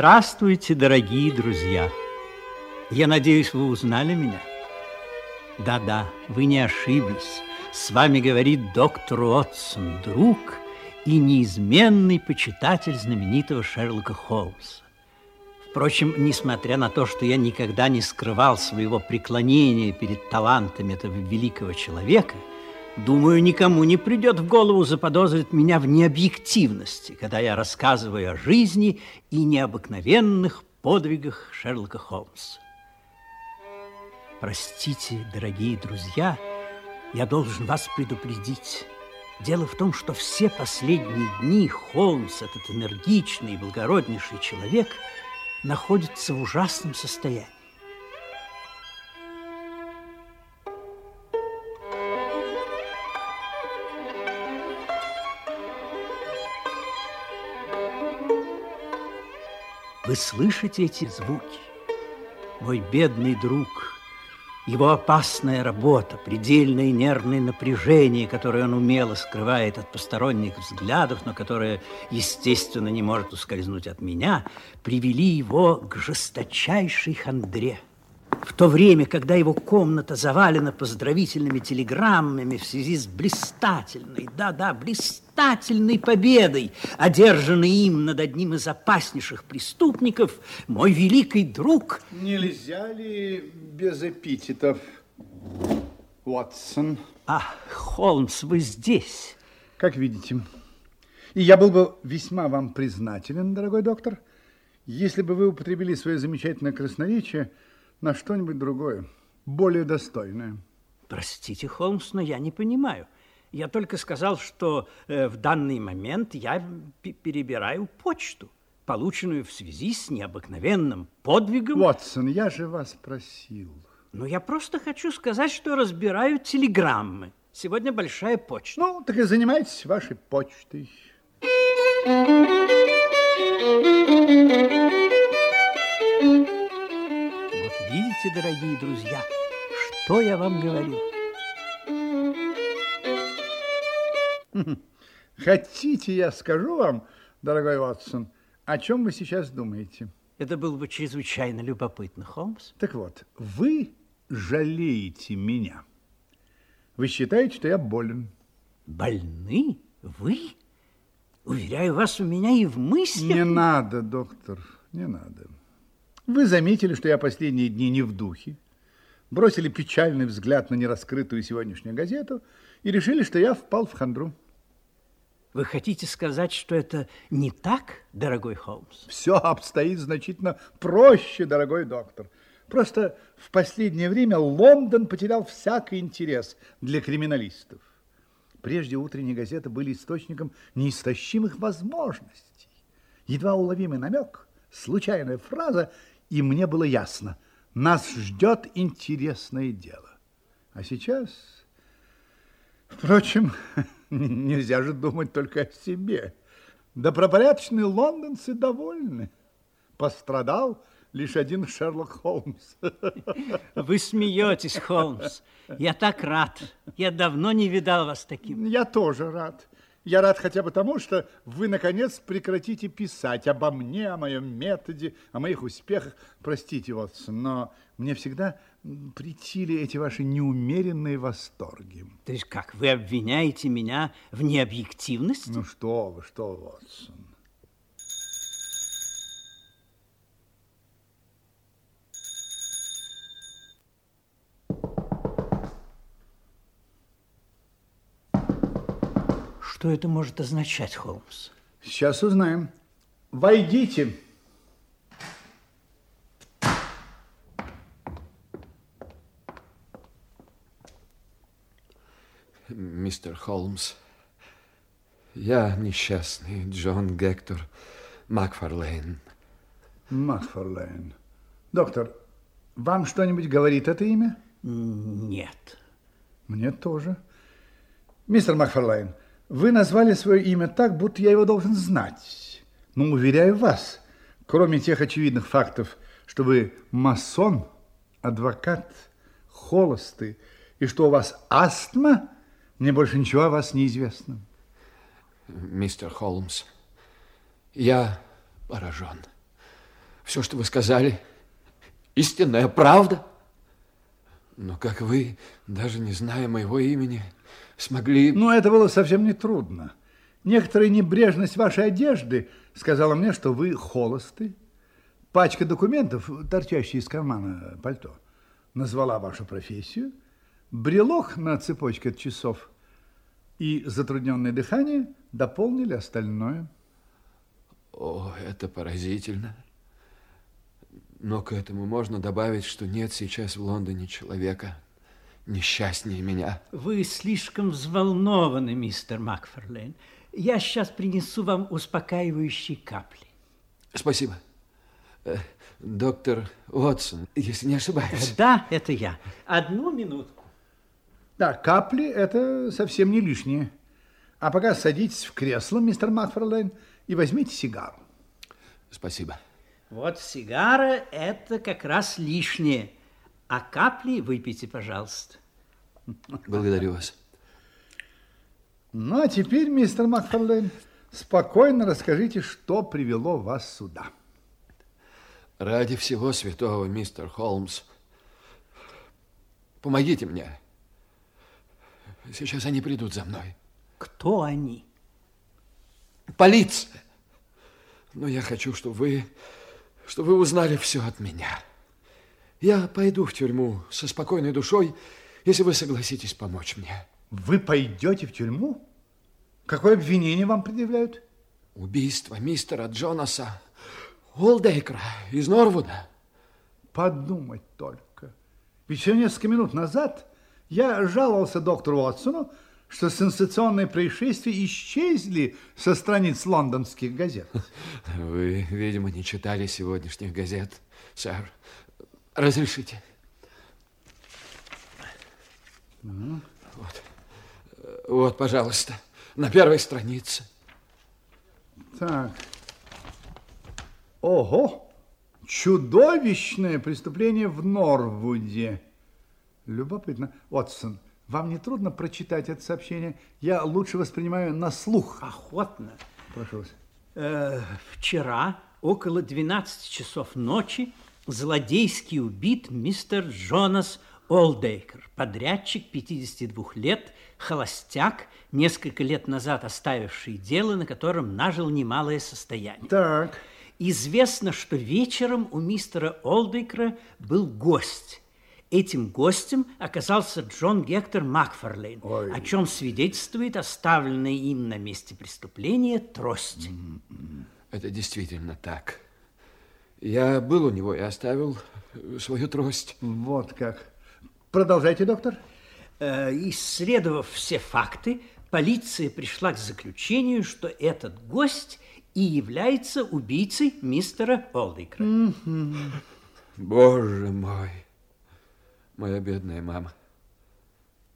Здравствуйте, дорогие друзья. Я надеюсь, вы узнали меня. Да-да, вы не ошиблись. С вами говорит доктор Уотсон, друг и неизменный почитатель знаменитого Шерлока Холмса. Впрочем, несмотря на то, что я никогда не скрывал своего преклонения перед талантами этого великого человека, думаю, никому не придет в голову заподозрить меня в необъективности, когда я рассказываю о жизни и необыкновенных подвигах Шерлока Холмса. Простите, дорогие друзья, я должен вас предупредить. Дело в том, что все последние дни Холмс, этот энергичный и благороднейший человек – находится в ужасном состоянии. Вы слышите эти звуки? Мой бедный друг – его опасная работа, предельное нервное напряжение, которое он умело скрывает от посторонних взглядов, но которое, естественно, не может ускользнуть от меня, привели его к жесточайшей хандре. В то время, когда его комната завалена поздравительными телеграммами в связи с блистательной, да-да, блистательной победой, одержанной им над одним из опаснейших преступников, мой великий друг... Нельзя ли без эпитетов, Уотсон? А, Холмс, вы здесь. Как видите. И я был бы весьма вам признателен, дорогой доктор, если бы вы употребили свое замечательное красноречие на что-нибудь другое, более достойное. Простите, Холмс, но я не понимаю. Я только сказал, что э, в данный момент я перебираю почту, полученную в связи с необыкновенным подвигом. Ватсон, я же вас просил. Ну, я просто хочу сказать, что разбираю телеграммы. Сегодня большая почта. Ну, так и занимайтесь вашей почтой. Видите, дорогие друзья, что я вам говорю? Хотите, я скажу вам, дорогой Ватсон, о чем вы сейчас думаете? Это было бы чрезвычайно любопытно, Холмс. Так вот, вы жалеете меня. Вы считаете, что я болен. Больны? Вы? Уверяю вас, у меня и в мыслях... Не надо, доктор, не надо. Вы заметили, что я последние дни не в духе, бросили печальный взгляд на нераскрытую сегодняшнюю газету и решили, что я впал в хандру. Вы хотите сказать, что это не так, дорогой Холмс? Все обстоит значительно проще, дорогой доктор. Просто в последнее время Лондон потерял всякий интерес для криминалистов. Прежде утренние газеты были источником неистощимых возможностей. Едва уловимый намек, случайная фраза, и мне было ясно, нас ждет интересное дело. А сейчас, впрочем, нельзя же думать только о себе. Добропорядочные лондонцы довольны. Пострадал лишь один Шерлок Холмс. Вы смеетесь, Холмс. Я так рад. Я давно не видал вас таким. Я тоже рад. Я рад хотя бы тому, что вы, наконец, прекратите писать обо мне, о моем методе, о моих успехах. Простите, Вотсон, но мне всегда притили эти ваши неумеренные восторги. То есть как, вы обвиняете меня в необъективности? Ну что вы, что, Вотсон. Что это может означать, Холмс? Сейчас узнаем. Войдите. Мистер Холмс, я несчастный Джон Гектор Макфарлейн. Макфарлейн. Доктор, вам что-нибудь говорит это имя? Нет. Мне тоже. Мистер Макфарлейн, вы назвали свое имя так, будто я его должен знать. Но, уверяю вас, кроме тех очевидных фактов, что вы масон, адвокат, холостый, и что у вас астма, мне больше ничего о вас не известно. Мистер Холмс, я поражен. Все, что вы сказали, истинная правда. Но как вы, даже не зная моего имени, смогли... Ну, это было совсем не трудно. Некоторая небрежность вашей одежды сказала мне, что вы холосты. Пачка документов, торчащая из кармана пальто, назвала вашу профессию. Брелок на цепочке от часов и затрудненное дыхание дополнили остальное. О, это поразительно. Но к этому можно добавить, что нет сейчас в Лондоне человека несчастнее меня. Вы слишком взволнованы, мистер Макферлейн. Я сейчас принесу вам успокаивающие капли. Спасибо. Э, доктор Уотсон, если не ошибаюсь. Да, это я. Одну минутку. Да, капли – это совсем не лишнее. А пока садитесь в кресло, мистер Макферлейн, и возьмите сигару. Спасибо. Вот сигара – это как раз лишнее. А капли выпейте, пожалуйста. Благодарю вас. Ну, а теперь, мистер Макфарлейн, спокойно расскажите, что привело вас сюда. Ради всего святого, мистер Холмс, помогите мне. Сейчас они придут за мной. Кто они? Полиция. Но я хочу, чтобы вы, чтобы вы узнали все от меня. Я пойду в тюрьму со спокойной душой, если вы согласитесь помочь мне. Вы пойдете в тюрьму? Какое обвинение вам предъявляют? Убийство мистера Джонаса Уолдейкера из Норвуда. Подумать только. Ведь еще несколько минут назад я жаловался доктору Уотсону, что сенсационные происшествия исчезли со страниц лондонских газет. Вы, видимо, не читали сегодняшних газет, сэр. Разрешите? Ну? Вот. Вот, пожалуйста, на первой странице. Так. Ого! Чудовищное преступление в Норвуде. Любопытно. Отсон, вам не трудно прочитать это сообщение? Я лучше воспринимаю на слух. Охотно. Прошу вас. Э, вчера около 12 часов ночи злодейски убит мистер Джонас Олдейкер, подрядчик 52 лет, холостяк, несколько лет назад оставивший дело, на котором нажил немалое состояние. Так. Известно, что вечером у мистера Олдейкера был гость. Этим гостем оказался Джон Гектор Макфарлейн, Ой. о чем свидетельствует оставленная им на месте преступления трость. Это действительно так. Я был у него и оставил свою трость. Вот как. Продолжайте, доктор. Э, исследовав все факты, полиция пришла к заключению, что этот гость и является убийцей мистера -hmm. Боже мой, моя бедная мама.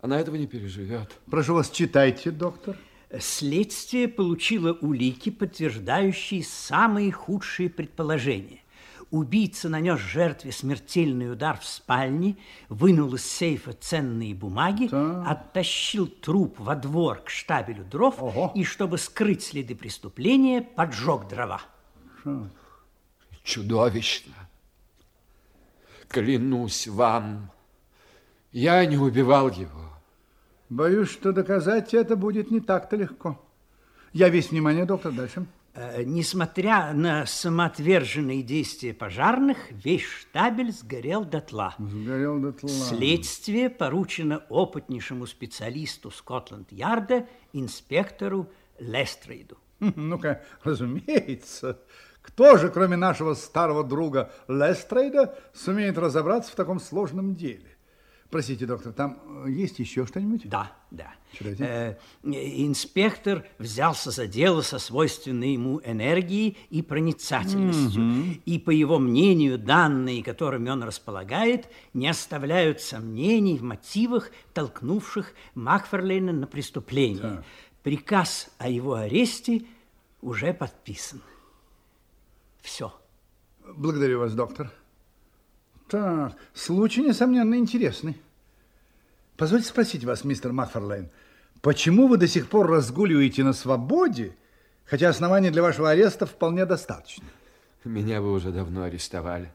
Она этого не переживет. Прошу вас, читайте, доктор. Следствие получило улики, подтверждающие самые худшие предположения. Убийца нанес жертве смертельный удар в спальне, вынул из сейфа ценные бумаги, да. оттащил труп во двор к штабелю дров Ого. и, чтобы скрыть следы преступления, поджег дрова. Чудовищно. Клянусь вам, я не убивал его. Боюсь, что доказать это будет не так-то легко. Я весь внимание, доктор, дальше. Э, несмотря на самоотверженные действия пожарных, весь штабель сгорел дотла. Сгорел дотла. Следствие поручено опытнейшему специалисту Скотланд-Ярда, инспектору Лестрейду. Ну-ка, разумеется. Кто же, кроме нашего старого друга Лестрейда, сумеет разобраться в таком сложном деле? Простите, доктор, там э, есть еще что-нибудь? Да, да. Э, инспектор взялся за дело со свойственной ему энергией и проницательностью. Mm-hmm. И, по его мнению, данные, которыми он располагает, не оставляют сомнений в мотивах, толкнувших Макферлейна на преступление. Так. Приказ о его аресте уже подписан. Все. Благодарю вас, доктор. Так, случай, несомненно, интересный. Позвольте спросить вас, мистер Макфарлейн, почему вы до сих пор разгуливаете на свободе, хотя оснований для вашего ареста вполне достаточно? меня бы уже давно арестовали.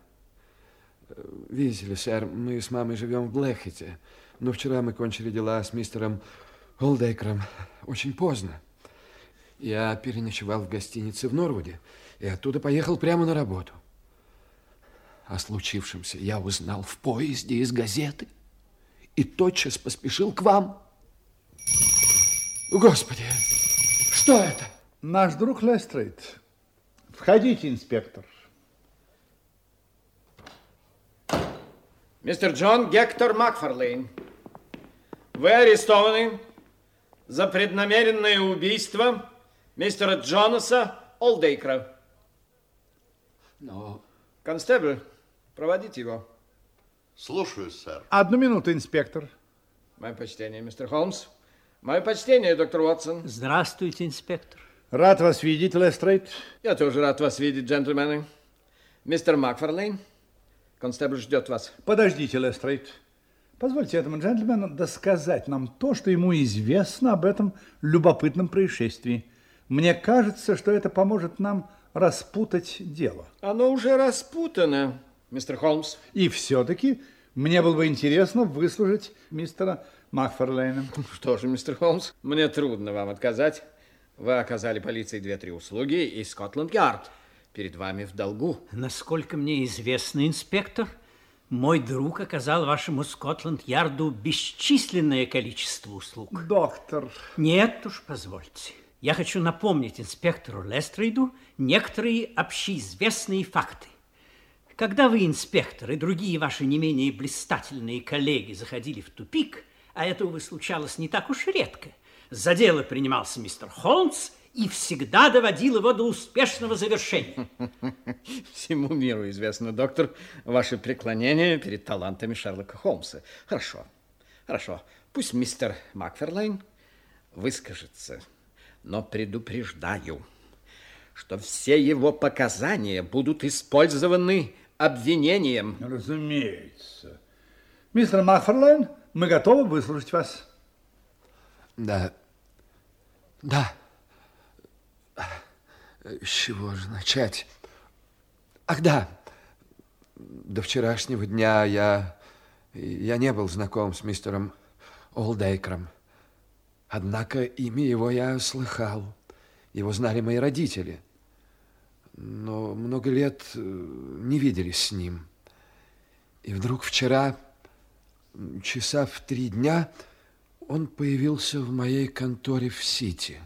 Видите ли, сэр, мы с мамой живем в Блэкхете, но вчера мы кончили дела с мистером Олдейкером очень поздно. Я переночевал в гостинице в Норвуде и оттуда поехал прямо на работу. О случившемся я узнал в поезде из газеты и тотчас поспешил к вам. Господи, что это? Наш друг Лестрейд. Входите, инспектор. Мистер Джон Гектор Макфарлейн, вы арестованы за преднамеренное убийство мистера Джонаса Олдейкра. Но... Констебль, проводите его. Слушаюсь, сэр. Одну минуту, инспектор. Мое почтение, мистер Холмс. Мое почтение, доктор Уотсон. Здравствуйте, инспектор. Рад вас видеть, Лестрейд. Я тоже рад вас видеть, джентльмены. Мистер Макфарлейн, констебль ждет вас. Подождите, Лестрейд. Позвольте этому джентльмену досказать нам то, что ему известно об этом любопытном происшествии. Мне кажется, что это поможет нам распутать дело. Оно уже распутано, мистер Холмс. И все-таки мне было бы интересно выслушать мистера Макфарлейна. Что же, мистер Холмс, мне трудно вам отказать. Вы оказали полиции две-три услуги, и Скотланд-Ярд перед вами в долгу. Насколько мне известно, инспектор, мой друг оказал вашему Скотланд-Ярду бесчисленное количество услуг. Доктор. Нет уж, позвольте. Я хочу напомнить инспектору Лестрейду некоторые общеизвестные факты. Когда вы, инспектор, и другие ваши не менее блистательные коллеги заходили в тупик, а это, увы, случалось не так уж редко, за дело принимался мистер Холмс и всегда доводил его до успешного завершения. Всему миру известно, доктор, ваше преклонение перед талантами Шерлока Холмса. Хорошо, хорошо. Пусть мистер Макферлайн выскажется, но предупреждаю, что все его показания будут использованы обвинением. Разумеется. Мистер Макферлайн, мы готовы выслушать вас. Да. Да. С чего же начать? Ах, да. До вчерашнего дня я, я не был знаком с мистером Олдейкером. Однако имя его я слыхал. Его знали мои родители. Но много лет э, не виделись с ним. И вдруг вчера, часа в три дня, он появился в моей конторе в Сити.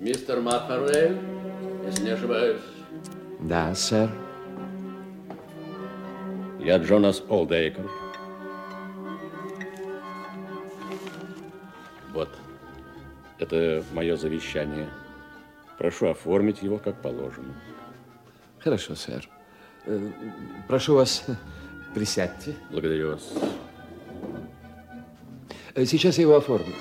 Мистер Макфарлейн, если не ошибаюсь. Да, сэр. Я Джонас Олдейкер. Вот, это мое завещание. Прошу оформить его как положено. Хорошо, сэр. Э, Прошу вас, присядьте. Благодарю вас. Э, Сейчас я его оформлю.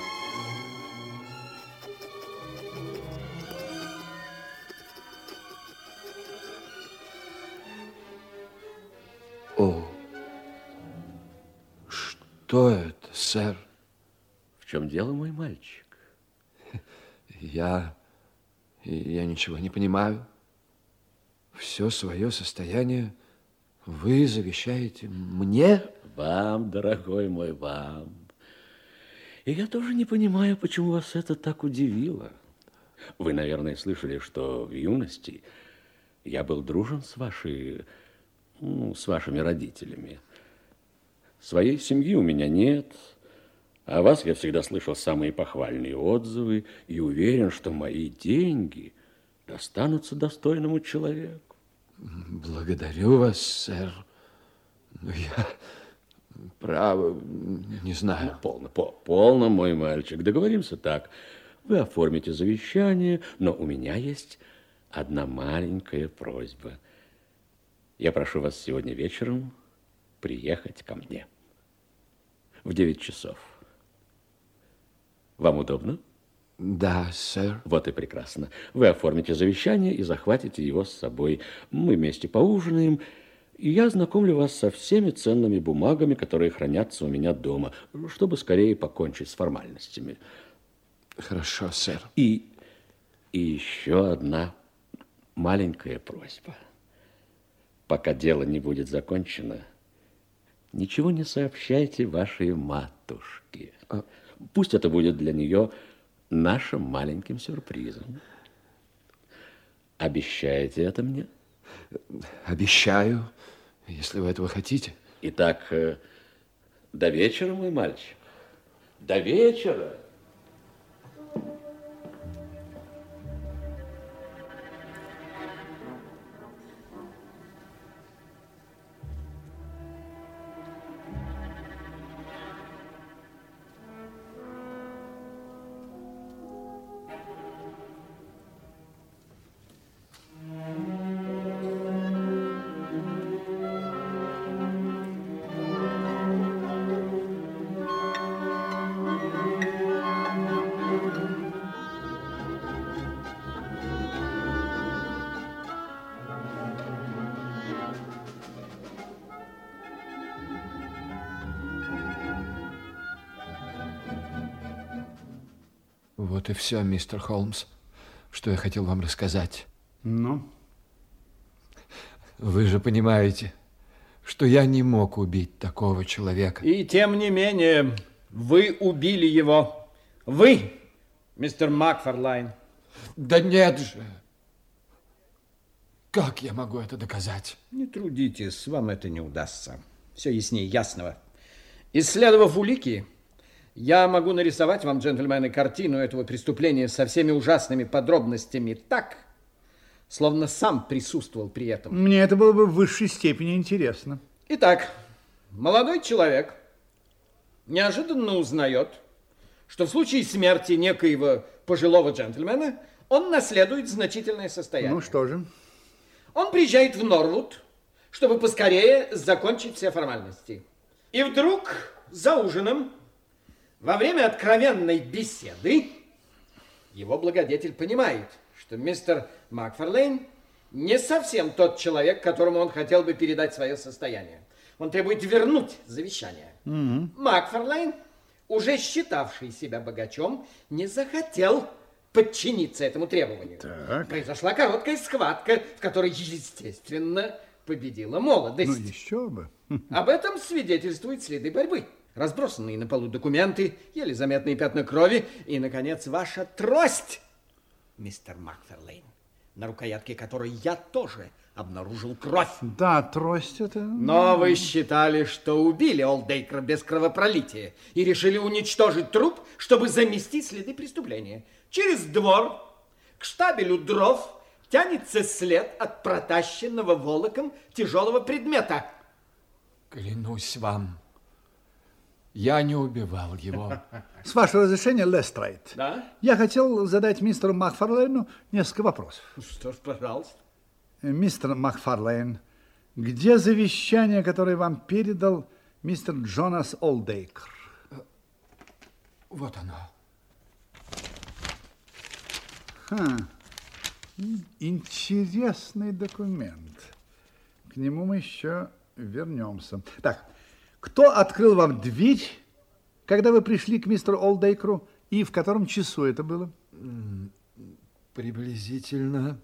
Ничего не понимаю. Все свое состояние вы завещаете мне? Вам, дорогой мой, вам. И я тоже не понимаю, почему вас это так удивило. Вы, наверное, слышали, что в юности я был дружен с вашей, ну, с вашими родителями. Своей семьи у меня нет, а вас я всегда слышал самые похвальные отзывы и уверен, что мои деньги достанутся достойному человеку. Благодарю вас, сэр. Но я, право, не знаю. Полно, по- полно, мой мальчик. Договоримся так. Вы оформите завещание, но у меня есть одна маленькая просьба. Я прошу вас сегодня вечером приехать ко мне в 9 часов. Вам удобно? Да, сэр. Вот и прекрасно. Вы оформите завещание и захватите его с собой. Мы вместе поужинаем, и я знакомлю вас со всеми ценными бумагами, которые хранятся у меня дома, чтобы скорее покончить с формальностями. Хорошо, сэр. И, и еще одна маленькая просьба. Пока дело не будет закончено, ничего не сообщайте вашей матушке. А- Пусть это будет для нее нашим маленьким сюрпризом. Обещаете это мне? Обещаю, если вы этого хотите. Итак, э, до вечера, мой мальчик. До вечера. Все, мистер Холмс, что я хотел вам рассказать. Ну, Вы же понимаете, что я не мог убить такого человека. И тем не менее, вы убили его. Вы, мистер Макфарлайн. Да нет же! Как я могу это доказать? Не трудитесь, вам это не удастся. Все яснее ясного. Исследовав улики, я могу нарисовать вам, джентльмены, картину этого преступления со всеми ужасными подробностями так, словно сам присутствовал при этом. мне это было бы в высшей степени интересно. Итак, молодой человек неожиданно узнает, что в случае смерти некоего пожилого джентльмена он наследует значительное состояние. Ну что же, Он приезжает в Норвуд, чтобы поскорее закончить все формальности. И вдруг за ужином, во время откровенной беседы, его благодетель понимает, что мистер Макфарлейн не совсем тот человек, которому он хотел бы передать свое состояние. Он требует вернуть завещание. Макфарлейн, уже считавший себя богачом, не захотел подчиниться этому требованию. Так. Произошла короткая схватка, в которой, естественно, победила молодость. ну еще бы. Об этом свидетельствуют следы борьбы. Разбросанные на полу документы, еле заметные пятна крови и, наконец, ваша трость, мистер Макферлейн, на рукоятке которой я тоже обнаружил кровь. Да, трость это... Но вы считали, что убили Олдейкра без кровопролития и решили уничтожить труп, чтобы замести следы преступления. Через двор к штабелю дров тянется след от протащенного волоком тяжелого предмета. Клянусь вам, я не убивал его. С вашего разрешения, Лестрайт. Да? Я хотел задать мистеру Макфарлейну несколько вопросов. Что ж, пожалуйста. Мистер Макфарлейн, где завещание, которое вам передал мистер Джонас Олдейкер? Вот оно. Ха. Интересный документ. К нему мы еще вернемся. Так, кто открыл вам дверь, когда вы пришли к мистеру Олдейкеру, и в котором часу это было? Приблизительно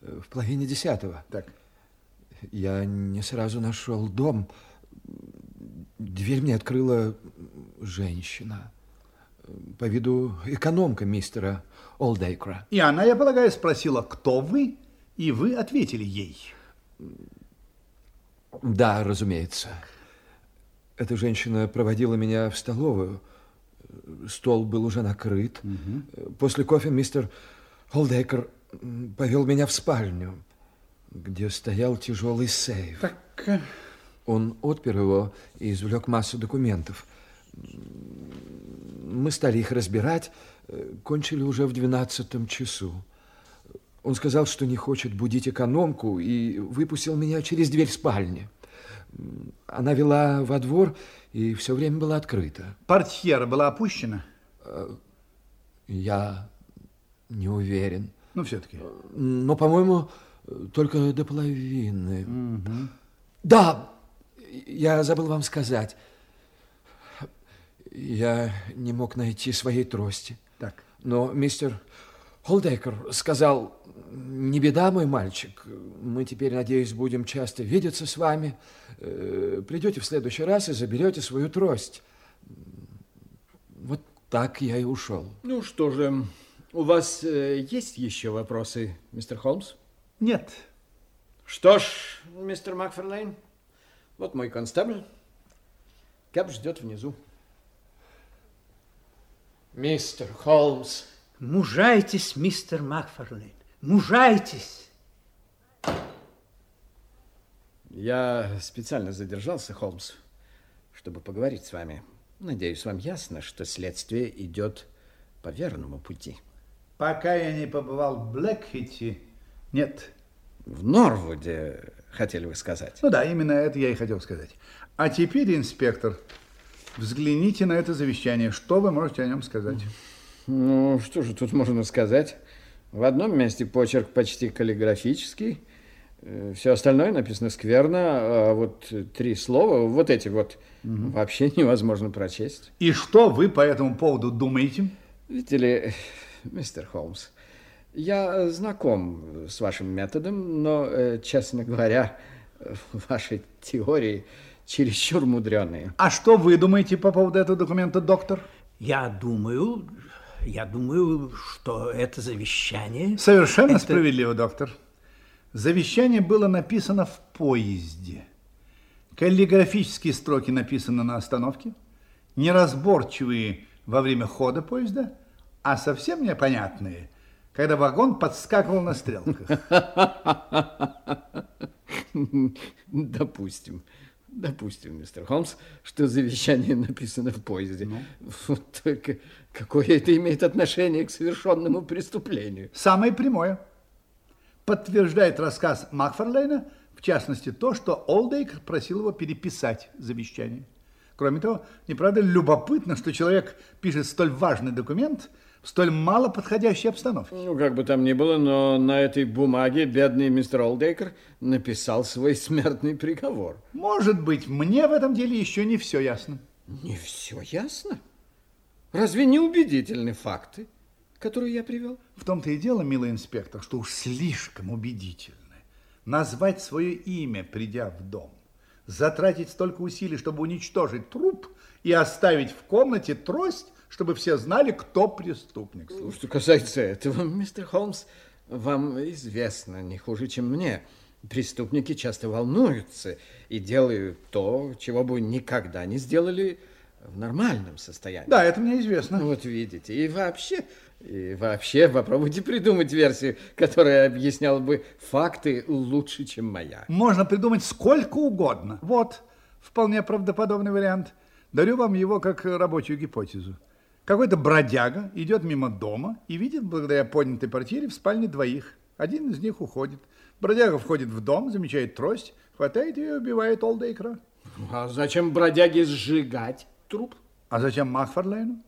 э, в половине десятого. Так, Я не сразу нашел дом. Дверь мне открыла женщина. По виду экономка мистера Олдейкра. и она, я полагаю, спросила, кто вы, и вы ответили ей. Да, разумеется. Эта женщина проводила меня в столовую. Стол был уже накрыт. После кофе мистер Олдейкер м, повел меня в спальню, где стоял тяжелый сейф. Так, Он отпер его и извлек массу документов. Мы стали их разбирать, э, кончили уже в двенадцатом часу. Он сказал, что не хочет будить экономку, и выпустил меня через дверь спальни. Она вела во двор, и все время была открыта. портьера была опущена? Я не уверен. Ну, все-таки. Но, по-моему, только до половины. Да, я забыл вам сказать. Я не мог найти своей трости. Так. Но мистер Холдейкер сказал, не беда, мой мальчик, мы теперь, надеюсь, будем часто видеться с вами. Э, придете в следующий раз и заберете свою трость. Вот так я и ушел. Ну что же, у вас э, есть еще вопросы, мистер Холмс? Нет. Что ж, мистер Макферлейн, вот мой констабль. Кэп ждет внизу. Мистер Холмс. Мужайтесь, мистер Макфарлейн, мужайтесь. Я специально задержался, Холмс, чтобы поговорить с вами. Надеюсь, вам ясно, что следствие идет по верному пути. Пока я не побывал в Блэкхите, нет. В Норвуде, хотели вы сказать? Ну да, именно это я и хотел сказать. А теперь, инспектор, взгляните на это завещание. Что вы можете о нем сказать? Ну, что же тут можно сказать? В одном месте почерк почти каллиграфический, э, все остальное написано скверно, а вот три слова, вот эти вот, угу. вообще невозможно прочесть. И что вы по этому поводу думаете? Видите ли, мистер Холмс, я знаком с вашим методом, но, э, честно говоря, ваши теории чересчур мудреные. А что вы думаете по поводу этого документа, доктор? Я думаю, я думаю, что это завещание... Совершенно это... справедливо, доктор. Завещание было написано в поезде. Каллиграфические строки написаны на остановке, неразборчивые во время хода поезда, а совсем непонятные, когда вагон подскакивал на стрелках. Допустим. Допустим, мистер Холмс, что завещание написано в поезде. Ну? Вот только какое это имеет отношение к совершенному преступлению? Самое прямое. Подтверждает рассказ Макфарлейна, в частности, то, что Олдейк просил его переписать завещание. Кроме того, не правда любопытно, что человек пишет столь важный документ – в столь мало подходящей обстановке. Ну, как бы там ни было, но на этой бумаге бедный мистер Олдейкер написал свой смертный приговор. Может быть, мне в этом деле еще не все ясно. Не все ясно? Разве не убедительны факты, которые я привел? В том-то и дело, милый инспектор, что уж слишком убедительны. Назвать свое имя, придя в дом, затратить столько усилий, чтобы уничтожить труп и оставить в комнате трость, чтобы все знали, кто преступник. Слушай. Что касается этого, мистер Холмс, вам известно не хуже, чем мне. Преступники часто волнуются и делают то, чего бы никогда не сделали в нормальном состоянии. Да, это мне известно. Вот видите, и вообще, и вообще попробуйте придумать версию, которая объясняла бы факты лучше, чем моя. Можно придумать сколько угодно. Вот, вполне правдоподобный вариант. Дарю вам его как рабочую гипотезу. Какой-то бродяга идет мимо дома и видит, благодаря поднятой портьере, в спальне двоих. Один из них уходит. Бродяга входит в дом, замечает трость, хватает ее и убивает Олдейкра. А зачем бродяге сжигать труп? А зачем Макфарлейну?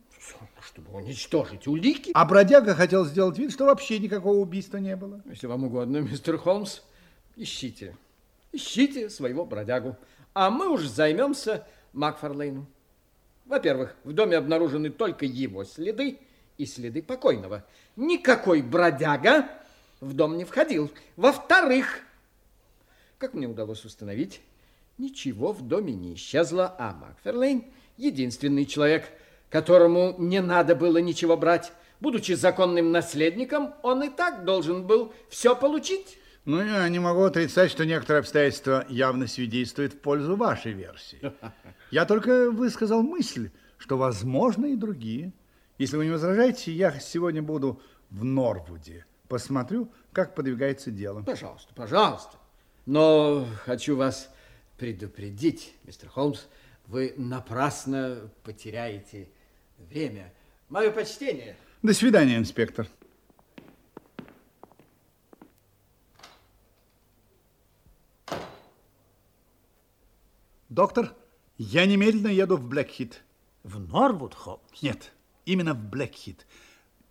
Чтобы уничтожить улики. А бродяга хотел сделать вид, что вообще никакого убийства не было. Если вам угодно, мистер Холмс, ищите. Ищите своего бродягу. А мы уж займемся Макфарлейном. Во-первых, в доме обнаружены только его следы и следы покойного. Никакой бродяга в дом не входил. Во-вторых, как мне удалось установить, ничего в доме не исчезло, а Макферлейн – единственный человек, которому не надо было ничего брать. Будучи законным наследником, он и так должен был все получить. Ну, я не могу отрицать, что некоторые обстоятельства явно свидетельствуют в пользу вашей версии. Я только высказал мысль, что возможны и другие. Если вы не возражаете, я сегодня буду в Норвуде. Посмотрю, как подвигается дело. Пожалуйста, пожалуйста. Но хочу вас предупредить, мистер Холмс, вы напрасно потеряете время. Мое почтение. До свидания, инспектор. Доктор, я немедленно еду в Блэкхит. В Норвуд, Холмс? Нет, именно в Блэкхит.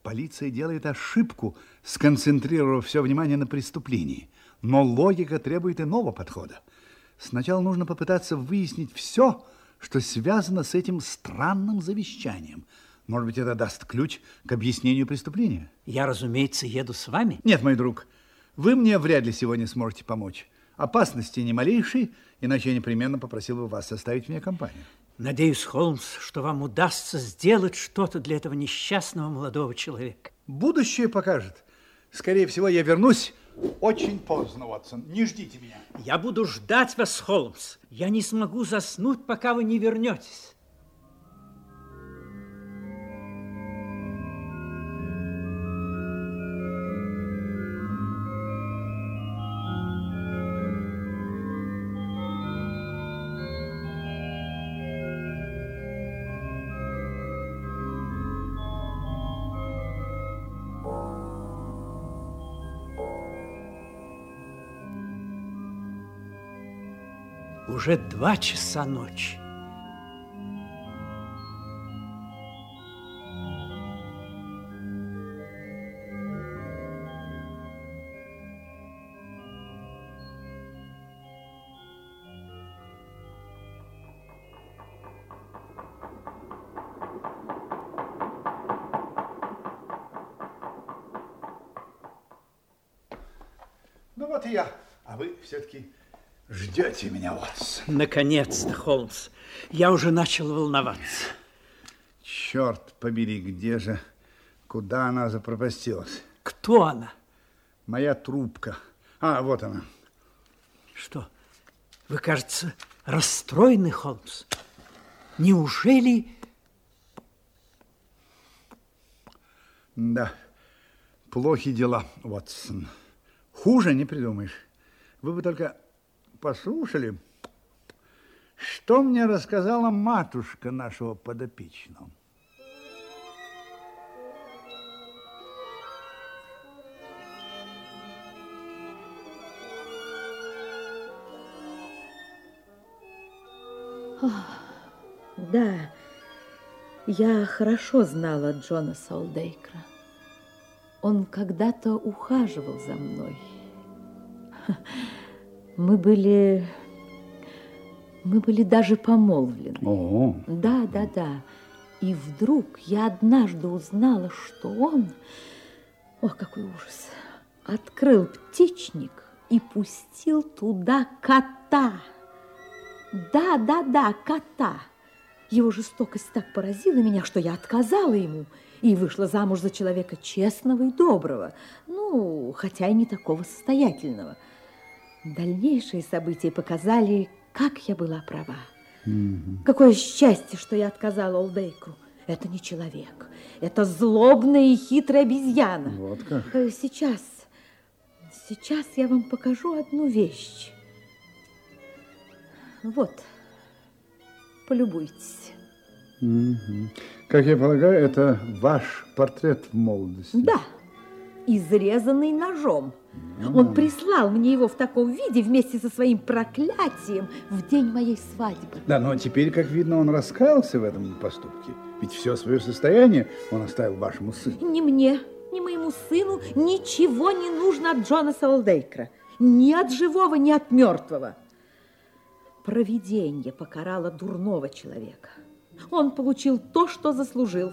Полиция делает ошибку, сконцентрировав все внимание на преступлении. Но логика требует иного подхода. Сначала нужно попытаться выяснить все, что связано с этим странным завещанием. Может быть, это даст ключ к объяснению преступления? Я, разумеется, еду с вами. Нет, мой друг, вы мне вряд ли сегодня сможете помочь. Опасности не малейшей, иначе я непременно попросил бы вас составить мне компанию. Надеюсь, Холмс, что вам удастся сделать что-то для этого несчастного молодого человека. Будущее покажет. Скорее всего, я вернусь очень поздно, Ватсон. Не ждите меня. Я буду ждать вас, Холмс. Я не смогу заснуть, пока вы не вернетесь. Уже два часа ночи. Ждете меня, Ватсон. Наконец-то, Холмс. Я уже начал волноваться. Черт побери, где же, куда она запропастилась? Кто она? Моя трубка. А, вот она. Что? Вы, кажется, расстроены, Холмс? Неужели... Да, плохи дела, Ватсон. Хуже не придумаешь. Вы бы только послушали, что мне рассказала матушка нашего подопечного. Да, я хорошо знала Джона Солдейкра. Он когда-то ухаживал за мной. Мы были... Мы были даже помолвлены. О, Да, да, да. И вдруг я однажды узнала, что он... Ох, какой ужас! Открыл птичник и пустил туда кота. Да, да, да, кота. Его жестокость так поразила меня, что я отказала ему и вышла замуж за человека честного и доброго, ну, хотя и не такого состоятельного. Дальнейшие события показали, как я была права. Какое счастье, что я отказала Олдейкру. Это не человек, это злобная и хитрая обезьяна. вот как. Э, Сейчас, сейчас я вам покажу одну вещь. Вот, полюбуйтесь. Как я полагаю, это ваш портрет в молодости. Да, изрезанный ножом. Он прислал мне его в таком виде вместе со своим проклятием в день моей свадьбы. Да, но теперь, как видно, он раскаялся в этом поступке. Ведь все свое состояние он оставил вашему сыну. Ни мне, ни моему сыну ничего не нужно от Джона Солдейкра. Ни от живого, ни от мертвого. Провидение покарало дурного человека. Он получил то, что заслужил.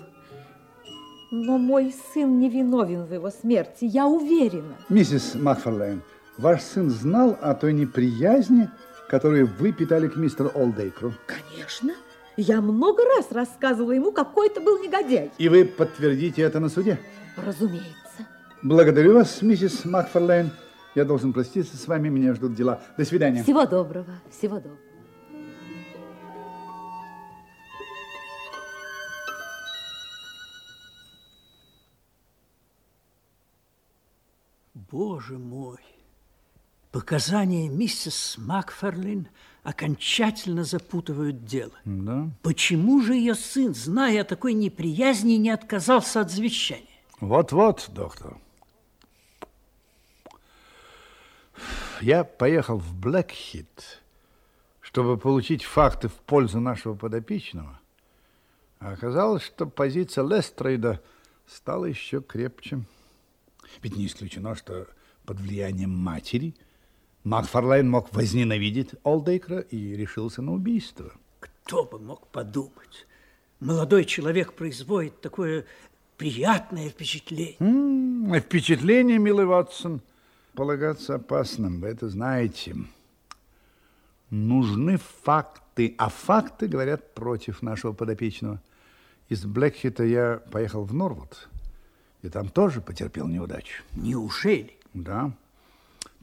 Но мой сын не виновен в его смерти, я уверена. Миссис Макфарлейн, ваш сын знал о той неприязни, которую вы питали к мистеру Олдейкру. Конечно. Я много раз рассказывала ему, какой это был негодяй. И вы подтвердите это на суде. Разумеется. Благодарю вас, миссис Макфарлейн. Я должен проститься с вами, меня ждут дела. До свидания. Всего доброго, всего доброго. Боже мой! Показания миссис Макферлин окончательно запутывают дело. Да. Почему же ее сын, зная о такой неприязни, не отказался от завещания? Вот-вот, доктор. Я поехал в Блэкхит, чтобы получить факты в пользу нашего подопечного. А оказалось, что позиция Лестрейда стала еще крепче. Ведь не исключено, что под влиянием матери Макфарлайн мог возненавидеть Олдейкра и решился на убийство. Кто бы мог подумать? Молодой человек производит такое приятное впечатление. М -м, впечатление, милый Ватсон, полагаться опасным, вы это знаете. Нужны факты, а факты говорят против нашего подопечного. Из Блэкхита я поехал в Норвуд, и там тоже потерпел неудачу. Неужели? Да.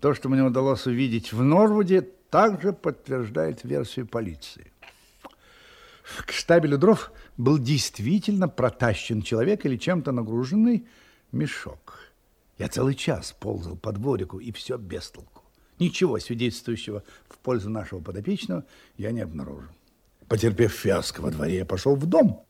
То, что мне удалось увидеть в Норвуде, также подтверждает версию полиции. К штабелю дров был действительно протащен человек или чем-то нагруженный мешок. Я целый час ползал по дворику, и все без толку. Ничего свидетельствующего в пользу нашего подопечного я не обнаружил. Потерпев фиаско во дворе, я пошел в дом.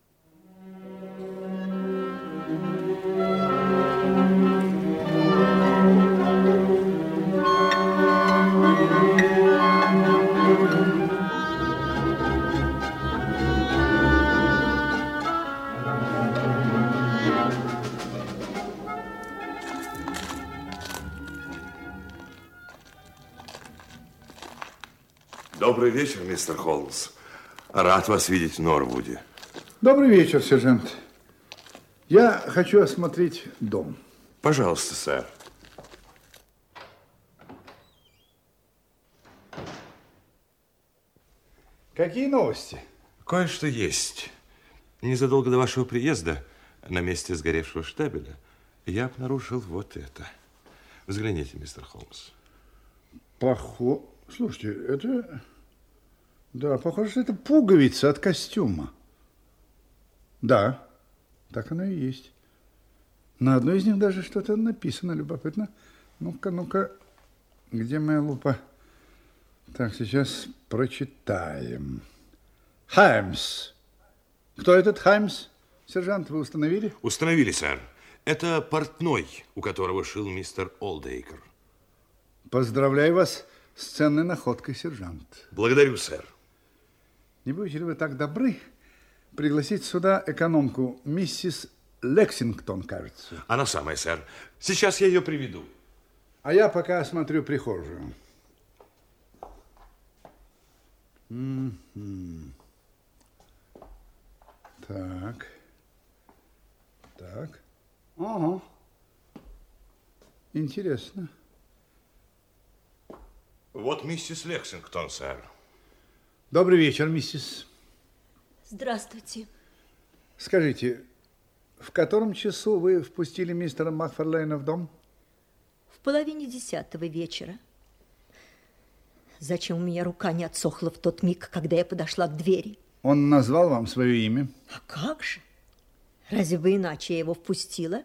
Добрый вечер, мистер Холмс. Рад вас видеть в Норвуде. Добрый вечер, сержант. Я хочу осмотреть дом. Пожалуйста, сэр. Какие новости? Кое-что есть. Незадолго до вашего приезда на месте сгоревшего штабеля я обнаружил вот это. Взгляните, мистер Холмс. Похо... Слушайте, это... Да, похоже, что это пуговица от костюма. Да, так оно и есть. На одной из них даже что-то написано любопытно. Ну-ка, ну-ка, где моя лупа? Так, сейчас прочитаем. Хаймс. Кто этот Хаймс? Сержант, вы установили? Установили, сэр. Это портной, у которого шил мистер Олдейкер. Поздравляю вас с ценной находкой, сержант. Благодарю, сэр. Не будете ли вы так добры пригласить сюда экономку, миссис Лексингтон, кажется? Она самая, сэр. Сейчас я ее приведу. А я пока осмотрю прихожую. М -м. Так. Так. Ага. Интересно. Вот миссис Лексингтон, сэр. Добрый вечер, миссис. Здравствуйте. Скажите, в котором часу вы впустили мистера Макфарлейна в дом? В половине десятого вечера. Зачем у меня рука не отсохла в тот миг, когда я подошла к двери? Он назвал вам свое имя? А как же? Разве бы иначе я его впустила?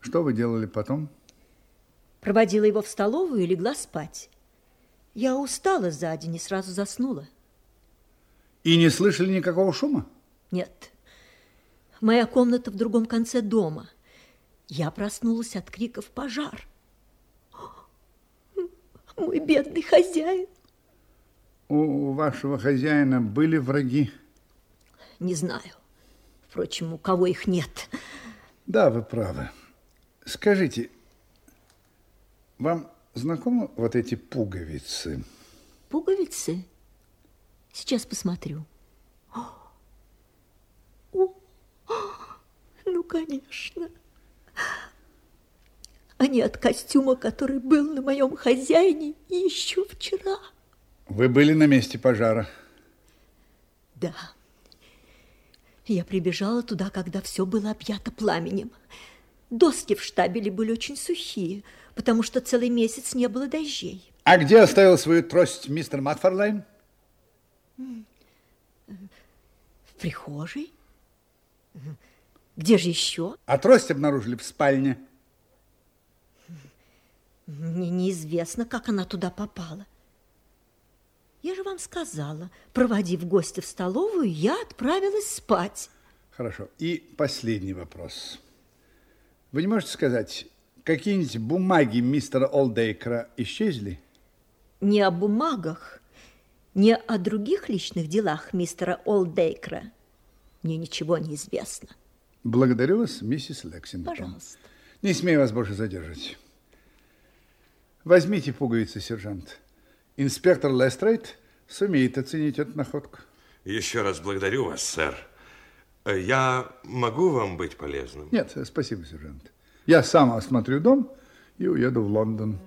Что вы делали потом? Проводила его в столовую и легла спать. Я устала за день и сразу заснула. И не слышали никакого шума? Нет. Моя комната в другом конце дома. Я проснулась от криков «Пожар!» Мой бедный хозяин. У вашего хозяина были враги? Не знаю. Впрочем, у кого их нет. Да, вы правы. Скажите, вам знакомы вот эти пуговицы? Пуговицы? Сейчас посмотрю. О, ну, конечно. Они от костюма, который был на моем хозяине еще вчера. Вы были на месте пожара? Да. Я прибежала туда, когда все было объято пламенем. Доски в штабеле были очень сухие, потому что целый месяц не было дождей. А где оставил свою трость мистер Макфарлайн? В прихожей? Где же еще? А трость обнаружили в спальне. Мне неизвестно, как она туда попала. Я же вам сказала, проводив гостя в столовую, я отправилась спать. Хорошо. И последний вопрос. Вы не можете сказать, какие-нибудь бумаги мистера Олдейкера исчезли? Не о бумагах, не о других личных делах мистера Олдейкера мне ничего не известно. Благодарю вас, миссис Лексингтон. Пожалуйста. Не смею вас больше задержать. Возьмите пуговицы, сержант. Инспектор Лестрейд сумеет оценить эту находку. Еще раз благодарю вас, сэр. Я могу вам быть полезным? Нет, спасибо, сержант. Я сам осмотрю дом и уеду в Лондон.